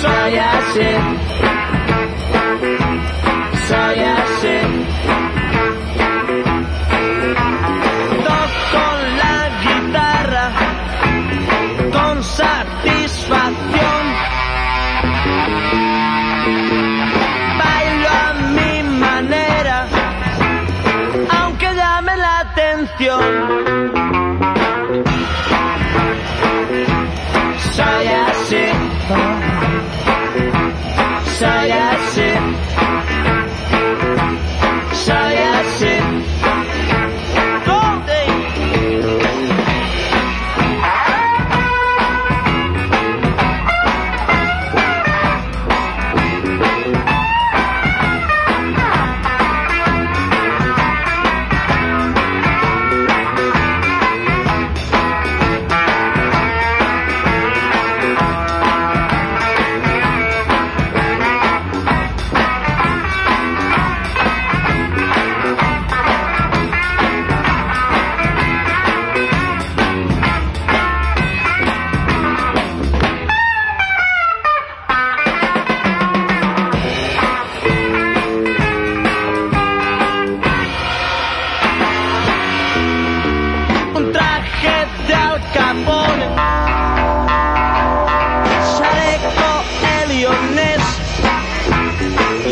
Soy you. heads out got morning. Chaleco heliones,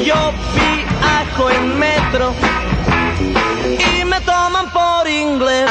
yo viajo en metro y me toman por inglés.